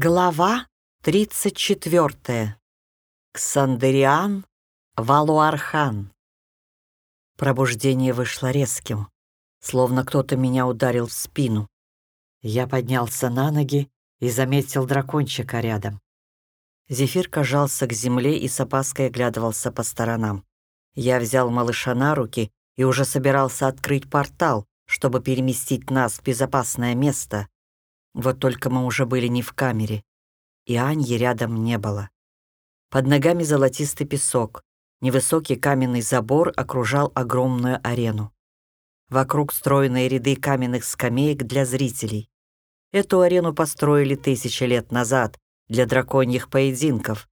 Глава 34. Ксандериан Валуархан. Пробуждение вышло резким, словно кто-то меня ударил в спину. Я поднялся на ноги и заметил дракончика рядом. Зефир кажался к земле и с опаской оглядывался по сторонам. Я взял малыша на руки и уже собирался открыть портал, чтобы переместить нас в безопасное место, вот только мы уже были не в камере, и Аньи рядом не было. Под ногами золотистый песок, невысокий каменный забор окружал огромную арену. Вокруг стройные ряды каменных скамеек для зрителей. Эту арену построили тысячи лет назад для драконьих поединков,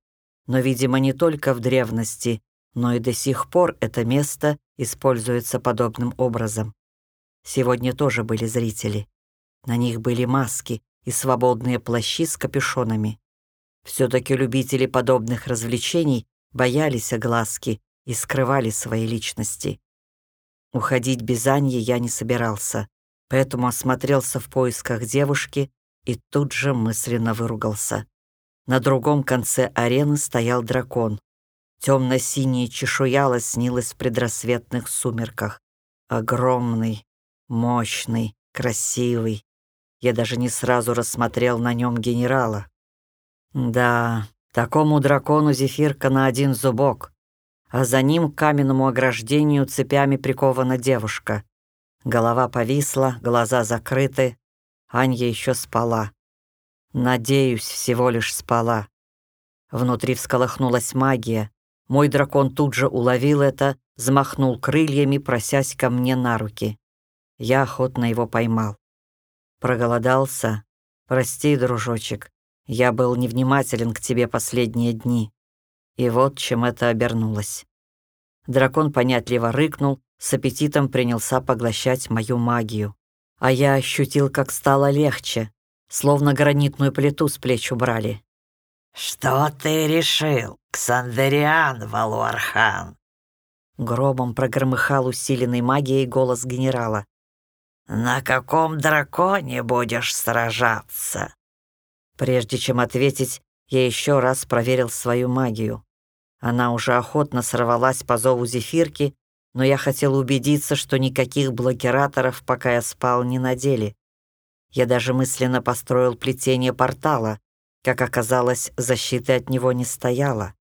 но, видимо, не только в древности, но и до сих пор это место используется подобным образом. Сегодня тоже были зрители. На них были маски и свободные плащи с капюшонами. Все-таки любители подобных развлечений боялись огласки и скрывали свои личности. Уходить без Аньи я не собирался, поэтому осмотрелся в поисках девушки и тут же мысленно выругался. На другом конце арены стоял дракон. Темно-синяя чешуя лоснилась в предрассветных сумерках. Огромный, мощный, красивый, я даже не сразу рассмотрел на нем генерала. Да, такому дракону зефирка на один зубок, а за ним к каменному ограждению цепями прикована девушка. Голова повисла, глаза закрыты, Анья еще спала. Надеюсь, всего лишь спала. Внутри всколыхнулась магия. Мой дракон тут же уловил это, взмахнул крыльями, просясь ко мне на руки. Я охотно его поймал. Проголодался? Прости, дружочек, я был невнимателен к тебе последние дни. И вот чем это обернулось. Дракон понятливо рыкнул, с аппетитом принялся поглощать мою магию. А я ощутил, как стало легче, словно гранитную плиту с плеч убрали. «Что ты решил, Ксандериан Валуархан?» Гробом прогромыхал усиленный магией голос генерала. «На каком драконе будешь сражаться?» Прежде чем ответить, я еще раз проверил свою магию. Она уже охотно сорвалась по зову зефирки, но я хотел убедиться, что никаких блокираторов, пока я спал, не надели. Я даже мысленно построил плетение портала. Как оказалось, защиты от него не стояло.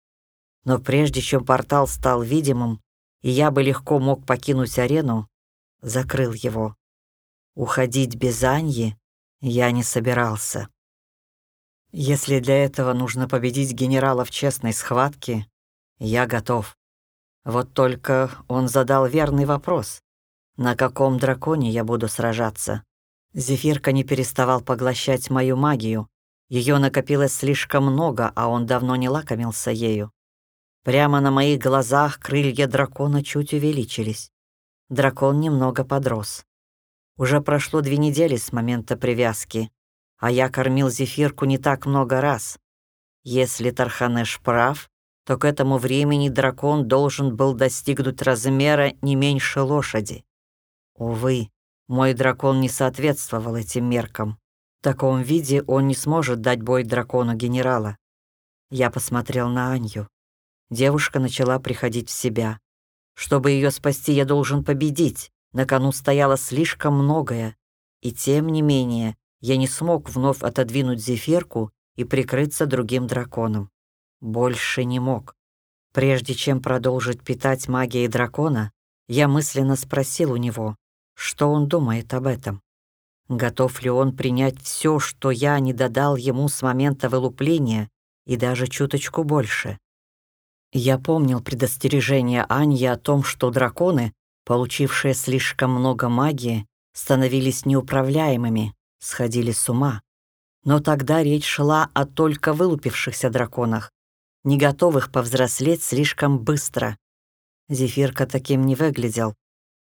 Но прежде чем портал стал видимым, и я бы легко мог покинуть арену, закрыл его. Уходить без Аньи я не собирался. Если для этого нужно победить генерала в честной схватке, я готов. Вот только он задал верный вопрос. На каком драконе я буду сражаться? Зефирка не переставал поглощать мою магию. Ее накопилось слишком много, а он давно не лакомился ею. Прямо на моих глазах крылья дракона чуть увеличились. Дракон немного подрос. Уже прошло две недели с момента привязки, а я кормил зефирку не так много раз. Если Тарханеш прав, то к этому времени дракон должен был достигнуть размера не меньше лошади. Увы, мой дракон не соответствовал этим меркам. В таком виде он не сможет дать бой дракону генерала. Я посмотрел на Анью. Девушка начала приходить в себя. Чтобы ее спасти, я должен победить. На кону стояло слишком многое, и тем не менее я не смог вновь отодвинуть зефирку и прикрыться другим драконом. Больше не мог. Прежде чем продолжить питать магией дракона, я мысленно спросил у него, что он думает об этом. Готов ли он принять все, что я не додал ему с момента вылупления, и даже чуточку больше? Я помнил предостережение Аньи о том, что драконы получившие слишком много магии, становились неуправляемыми, сходили с ума. Но тогда речь шла о только вылупившихся драконах, не готовых повзрослеть слишком быстро. Зефирка таким не выглядел.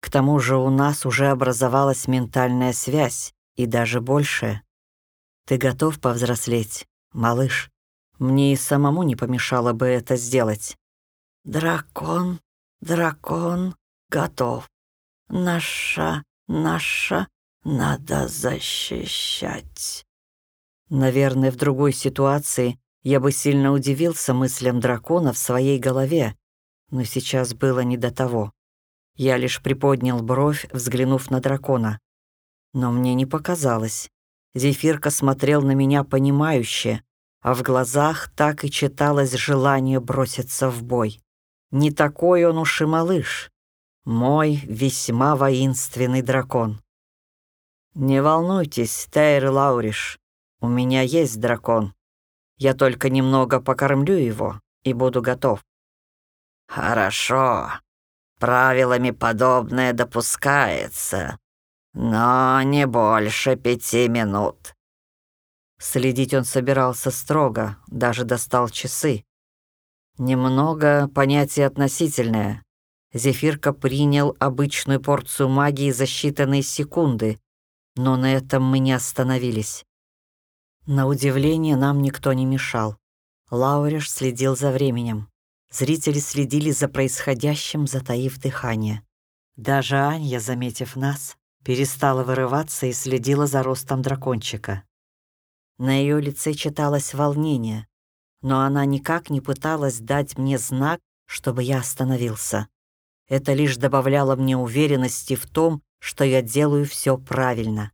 К тому же у нас уже образовалась ментальная связь, и даже больше. Ты готов повзрослеть, малыш? Мне и самому не помешало бы это сделать. Дракон, дракон, готов. Наша, наша надо защищать. Наверное, в другой ситуации я бы сильно удивился мыслям дракона в своей голове, но сейчас было не до того. Я лишь приподнял бровь, взглянув на дракона. Но мне не показалось. Зефирка смотрел на меня понимающе, а в глазах так и читалось желание броситься в бой. Не такой он уж и малыш. Мой весьма воинственный дракон. «Не волнуйтесь, Тейр Лауриш, у меня есть дракон. Я только немного покормлю его и буду готов». «Хорошо. Правилами подобное допускается, но не больше пяти минут». Следить он собирался строго, даже достал часы. Немного понятие относительное. Зефирка принял обычную порцию магии за считанные секунды, но на этом мы не остановились. На удивление нам никто не мешал. Лауриш следил за временем. Зрители следили за происходящим, затаив дыхание. Даже Анья, заметив нас, перестала вырываться и следила за ростом дракончика. На ее лице читалось волнение, но она никак не пыталась дать мне знак, чтобы я остановился. Это лишь добавляло мне уверенности в том, что я делаю все правильно.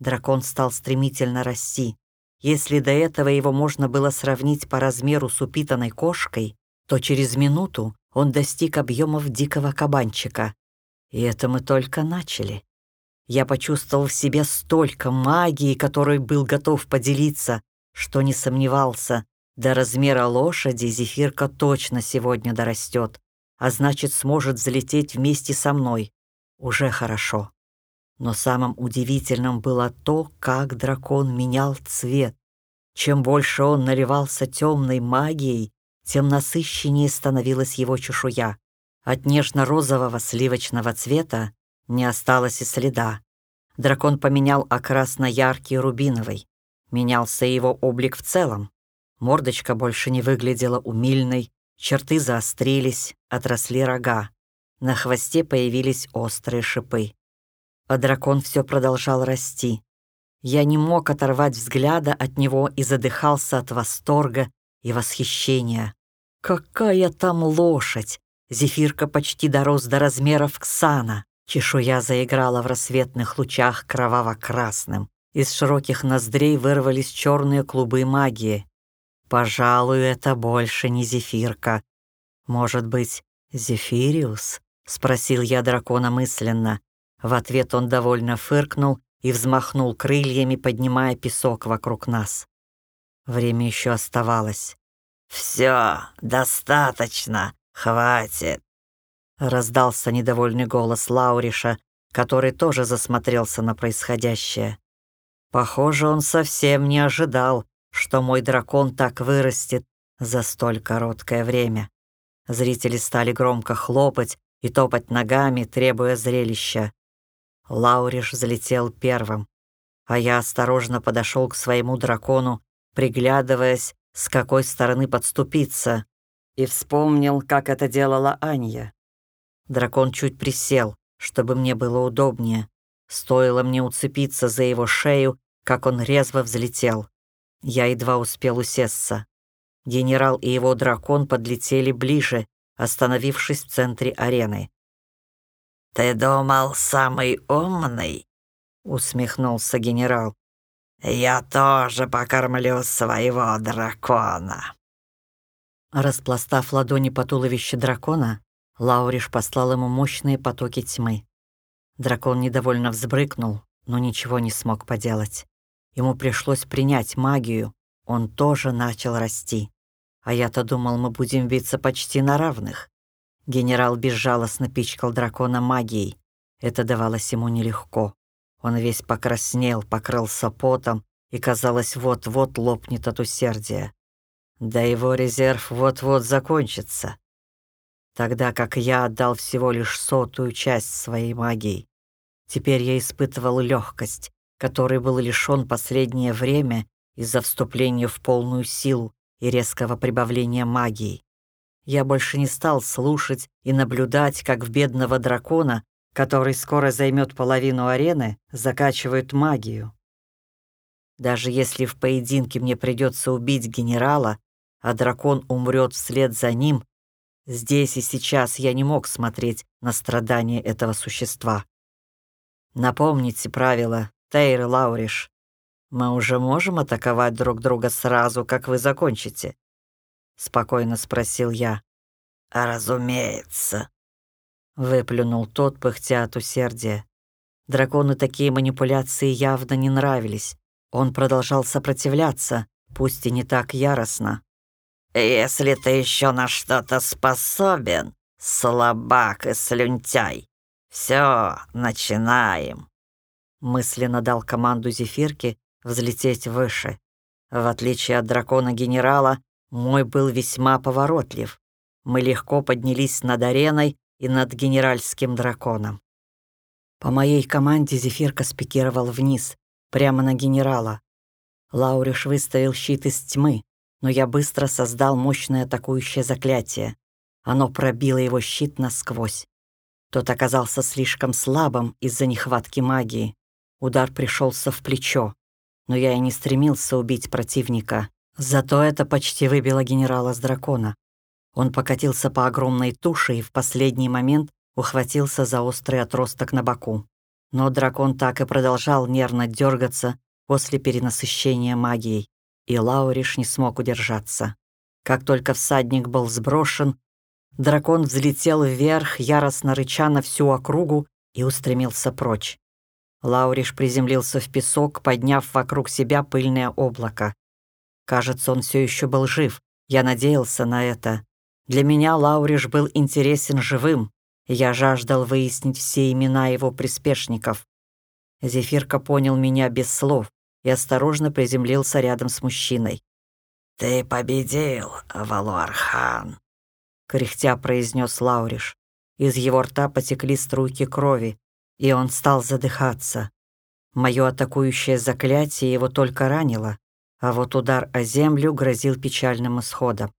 Дракон стал стремительно расти. Если до этого его можно было сравнить по размеру с упитанной кошкой, то через минуту он достиг объемов дикого кабанчика. И это мы только начали. Я почувствовал в себе столько магии, которой был готов поделиться, что не сомневался, до размера лошади зефирка точно сегодня дорастет, а значит, сможет взлететь вместе со мной. Уже хорошо. Но самым удивительным было то, как дракон менял цвет. Чем больше он наливался темной магией, тем насыщеннее становилась его чешуя. От нежно-розового сливочного цвета не осталось и следа. Дракон поменял окрас на яркий рубиновый. Менялся его облик в целом. Мордочка больше не выглядела умильной, черты заострились, отросли рога. На хвосте появились острые шипы. А дракон все продолжал расти. Я не мог оторвать взгляда от него и задыхался от восторга и восхищения. Какая там лошадь! Зефирка почти дорос до размеров Ксана. Чешуя заиграла в рассветных лучах кроваво-красным. Из широких ноздрей вырвались черные клубы магии. Пожалуй, это больше не зефирка. Может быть, зефириус? Спросил я дракона мысленно. В ответ он довольно фыркнул и взмахнул крыльями, поднимая песок вокруг нас. Время еще оставалось. «Все, достаточно, хватит!» Раздался недовольный голос Лауриша, который тоже засмотрелся на происходящее. Похоже, он совсем не ожидал, что мой дракон так вырастет за столь короткое время. Зрители стали громко хлопать и топать ногами, требуя зрелища. Лауриш взлетел первым, а я осторожно подошел к своему дракону, приглядываясь, с какой стороны подступиться, и вспомнил, как это делала Анья. Дракон чуть присел, чтобы мне было удобнее. Стоило мне уцепиться за его шею, как он резво взлетел. Я едва успел усесться. Генерал и его дракон подлетели ближе, остановившись в центре арены. «Ты думал, самый умный?» — усмехнулся генерал. «Я тоже покормлю своего дракона». Распластав ладони по туловищу дракона, Лауриш послал ему мощные потоки тьмы. Дракон недовольно взбрыкнул, но ничего не смог поделать. Ему пришлось принять магию, он тоже начал расти. А я-то думал, мы будем биться почти на равных. Генерал безжалостно пичкал дракона магией. Это давалось ему нелегко. Он весь покраснел, покрылся потом и, казалось, вот-вот лопнет от усердия. Да его резерв вот-вот закончится. Тогда как я отдал всего лишь сотую часть своей магии. Теперь я испытывал легкость, который был лишён последнее время из-за вступления в полную силу и резкого прибавления магии. Я больше не стал слушать и наблюдать, как в бедного дракона, который скоро займет половину арены, закачивают магию. Даже если в поединке мне придется убить генерала, а дракон умрет вслед за ним, здесь и сейчас я не мог смотреть на страдания этого существа. Напомните правила, Тейр Лауриш. Мы уже можем атаковать друг друга сразу, как вы закончите? Спокойно спросил я. «Разумеется», — выплюнул тот, пыхтя от усердия. Дракону такие манипуляции явно не нравились. Он продолжал сопротивляться, пусть и не так яростно. «Если ты еще на что-то способен, слабак и слюнтяй, все, начинаем!» Мысленно дал команду Зефирке взлететь выше. В отличие от дракона-генерала, мой был весьма поворотлив. Мы легко поднялись над ареной и над генеральским драконом. По моей команде Зефирка спикировал вниз, прямо на генерала. Лауриш выставил щит из тьмы, но я быстро создал мощное атакующее заклятие. Оно пробило его щит насквозь. Тот оказался слишком слабым из-за нехватки магии. Удар пришелся в плечо, но я и не стремился убить противника. Зато это почти выбило генерала с дракона. Он покатился по огромной туше и в последний момент ухватился за острый отросток на боку. Но дракон так и продолжал нервно дергаться после перенасыщения магией, и Лауриш не смог удержаться. Как только всадник был сброшен, дракон взлетел вверх, яростно рыча на всю округу, и устремился прочь. Лауриш приземлился в песок, подняв вокруг себя пыльное облако. Кажется, он все еще был жив. Я надеялся на это. Для меня Лауриш был интересен живым, я жаждал выяснить все имена его приспешников. Зефирка понял меня без слов и осторожно приземлился рядом с мужчиной. «Ты победил, Валуархан», — кряхтя произнес Лауриш. Из его рта потекли струйки крови, и он стал задыхаться. Мое атакующее заклятие его только ранило, а вот удар о землю грозил печальным исходом.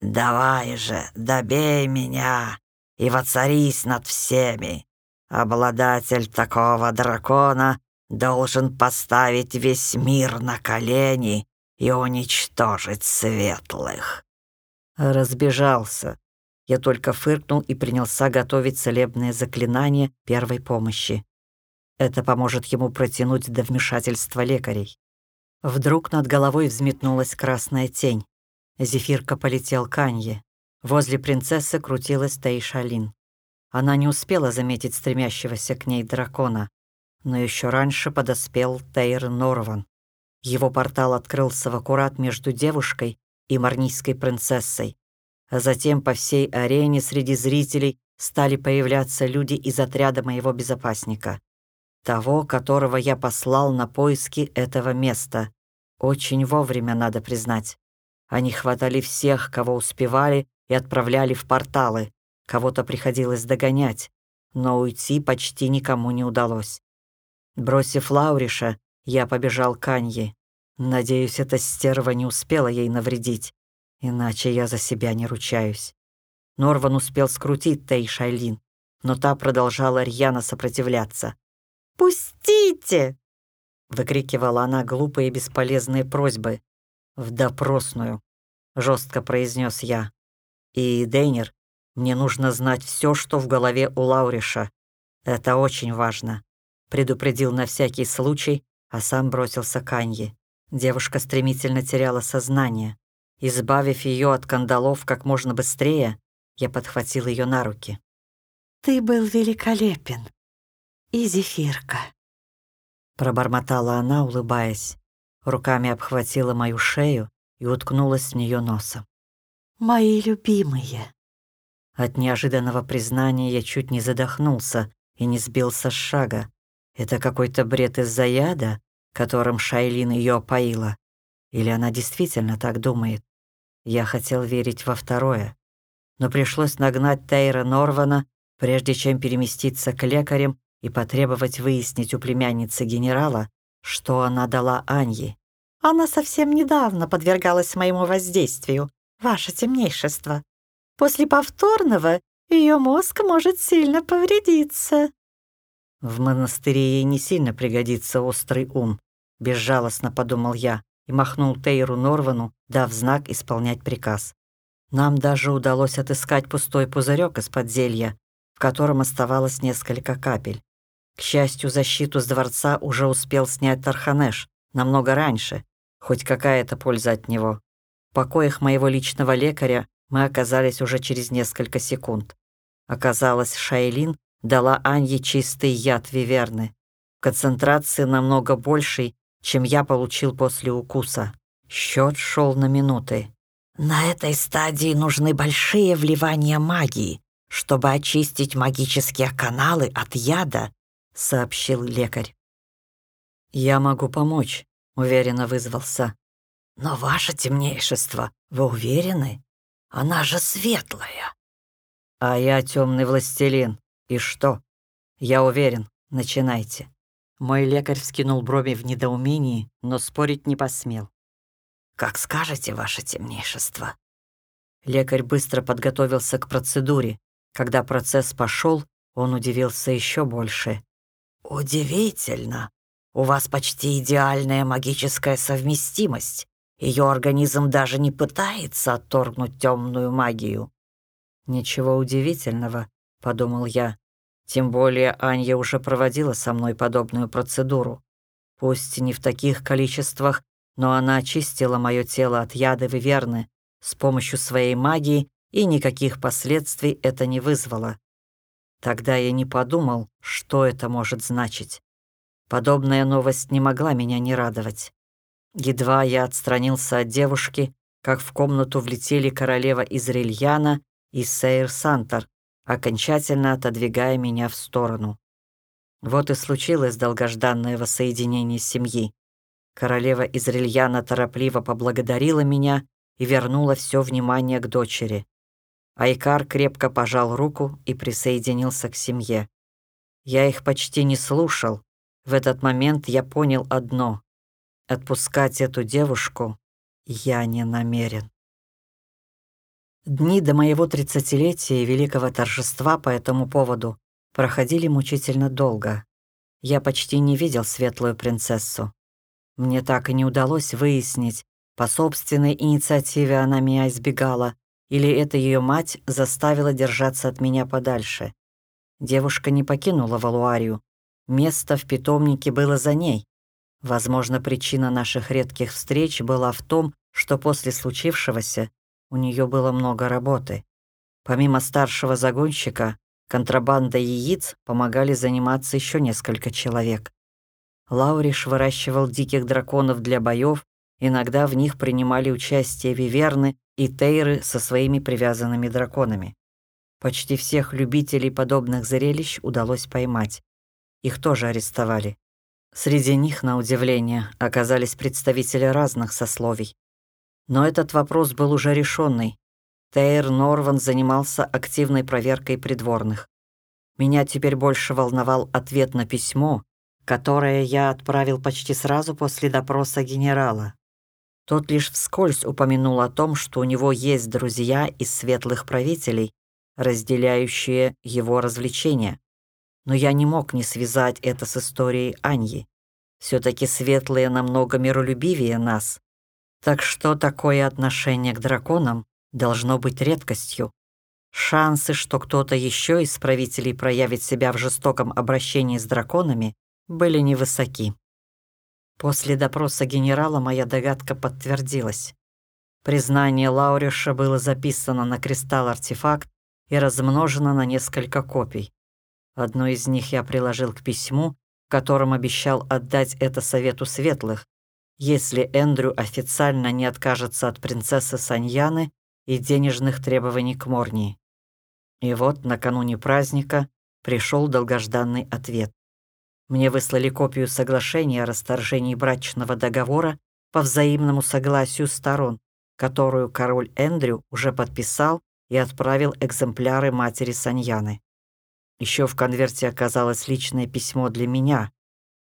«Давай же, добей меня, и воцарись над всеми. Обладатель такого дракона должен поставить весь мир на колени и уничтожить светлых». Разбежался. Я только фыркнул и принялся готовить целебное заклинание первой помощи. Это поможет ему протянуть до вмешательства лекарей. Вдруг над головой взметнулась красная тень. Зефирка полетел к Анье. Возле принцессы крутилась Тейшалин. Она не успела заметить стремящегося к ней дракона, но еще раньше подоспел Тейр Норван. Его портал открылся в аккурат между девушкой и марнийской принцессой. А затем по всей арене среди зрителей стали появляться люди из отряда моего безопасника. Того, которого я послал на поиски этого места. Очень вовремя, надо признать. Они хватали всех, кого успевали, и отправляли в порталы. Кого-то приходилось догонять, но уйти почти никому не удалось. Бросив Лауриша, я побежал к Анье. Надеюсь, эта стерва не успела ей навредить, иначе я за себя не ручаюсь. Норван успел скрутить Тей Шайлин, но та продолжала рьяно сопротивляться. «Пустите!» — выкрикивала она глупые и бесполезные просьбы. «В допросную», — жестко произнес я. И, Дейнер, мне нужно знать все, что в голове у Лауриша. Это очень важно. Предупредил на всякий случай, а сам бросился к Анье. Девушка стремительно теряла сознание. Избавив ее от кандалов как можно быстрее, я подхватил ее на руки. «Ты был великолепен. И зефирка», — пробормотала она, улыбаясь. Руками обхватила мою шею и уткнулась в нее носом мои любимые». От неожиданного признания я чуть не задохнулся и не сбился с шага. Это какой-то бред из-за яда, которым Шайлин ее опоила? Или она действительно так думает? Я хотел верить во второе. Но пришлось нагнать Тейра Норвана, прежде чем переместиться к лекарям и потребовать выяснить у племянницы генерала, что она дала Анье. «Она совсем недавно подвергалась моему воздействию», ваше темнейшество. После повторного ее мозг может сильно повредиться». В монастыре ей не сильно пригодится острый ум. безжалостно подумал я и махнул Тейру Норвану, дав знак исполнять приказ. Нам даже удалось отыскать пустой пузырек из-под зелья, в котором оставалось несколько капель. К счастью, защиту с дворца уже успел снять Тарханеш намного раньше, хоть какая-то польза от него. В покоях моего личного лекаря мы оказались уже через несколько секунд. Оказалось, Шайлин дала Анье чистый яд виверны. Концентрации намного большей, чем я получил после укуса. Счет шел на минуты. На этой стадии нужны большие вливания магии, чтобы очистить магические каналы от яда, сообщил лекарь. Я могу помочь, уверенно вызвался. Но ваше темнейшество, вы уверены? Она же светлая. А я темный властелин. И что? Я уверен. Начинайте. Мой лекарь вскинул брови в недоумении, но спорить не посмел. «Как скажете, ваше темнейшество». Лекарь быстро подготовился к процедуре. Когда процесс пошел, он удивился еще больше. «Удивительно. У вас почти идеальная магическая совместимость. Ее организм даже не пытается отторгнуть темную магию». «Ничего удивительного», — подумал я. Тем более Анья уже проводила со мной подобную процедуру. Пусть не в таких количествах, но она очистила мое тело от яда виверны с помощью своей магии, и никаких последствий это не вызвало. Тогда я не подумал, что это может значить. Подобная новость не могла меня не радовать. Едва я отстранился от девушки, как в комнату влетели королева из Рильяна и Сейр Сантор, окончательно отодвигая меня в сторону. Вот и случилось долгожданное воссоединение семьи. Королева из Рильяна торопливо поблагодарила меня и вернула все внимание к дочери. Айкар крепко пожал руку и присоединился к семье. Я их почти не слушал. В этот момент я понял одно. Отпускать эту девушку я не намерен. Дни до моего тридцатилетия и великого торжества по этому поводу проходили мучительно долго. Я почти не видел светлую принцессу. Мне так и не удалось выяснить, по собственной инициативе она меня избегала, или это ее мать заставила держаться от меня подальше. Девушка не покинула Валуарию. Место в питомнике было за ней. Возможно, причина наших редких встреч была в том, что после случившегося у нее было много работы. Помимо старшего загонщика, контрабанда яиц помогали заниматься еще несколько человек. Лауриш выращивал диких драконов для боев, иногда в них принимали участие виверны и тейры со своими привязанными драконами. Почти всех любителей подобных зрелищ удалось поймать. Их тоже арестовали. Среди них, на удивление, оказались представители разных сословий. Но этот вопрос был уже решенный. Тейр Норван занимался активной проверкой придворных. Меня теперь больше волновал ответ на письмо, которое я отправил почти сразу после допроса генерала. Тот лишь вскользь упомянул о том, что у него есть друзья из светлых правителей, разделяющие его развлечения. Но я не мог не связать это с историей Аньи. все таки светлые намного миролюбивее нас. Так что такое отношение к драконам должно быть редкостью. Шансы, что кто-то еще из правителей проявит себя в жестоком обращении с драконами, были невысоки. После допроса генерала моя догадка подтвердилась. Признание Лауриша было записано на кристалл-артефакт и размножено на несколько копий. Одну из них я приложил к письму, в котором обещал отдать это Совету Светлых, если Эндрю официально не откажется от принцессы Саньяны и денежных требований к Морнии. И вот накануне праздника пришел долгожданный ответ. Мне выслали копию соглашения о расторжении брачного договора по взаимному согласию сторон, которую король Эндрю уже подписал и отправил экземпляры матери Саньяны. Еще в конверте оказалось личное письмо для меня.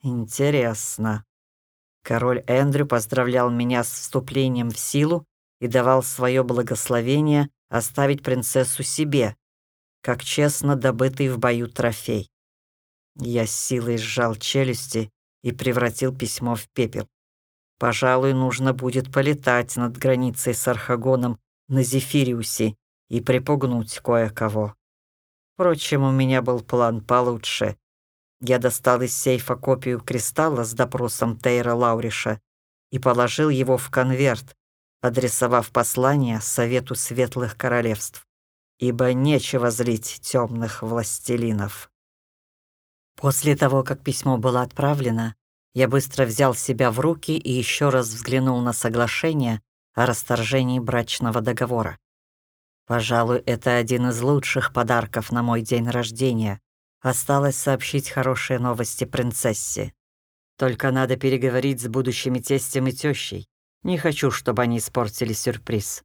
Интересно. Король Эндрю поздравлял меня с вступлением в силу и давал свое благословение оставить принцессу себе, как честно добытый в бою трофей. Я с силой сжал челюсти и превратил письмо в пепел. Пожалуй, нужно будет полетать над границей с Архагоном на Зефириусе и припугнуть кое-кого. Впрочем, у меня был план получше. Я достал из сейфа копию кристалла с допросом Тейра Лауриша и положил его в конверт, адресовав послание Совету Светлых Королевств, ибо нечего злить темных властелинов. После того, как письмо было отправлено, я быстро взял себя в руки и еще раз взглянул на соглашение о расторжении брачного договора. Пожалуй, это один из лучших подарков на мой день рождения. Осталось сообщить хорошие новости принцессе. Только надо переговорить с будущими тестем и тещей. Не хочу, чтобы они испортили сюрприз.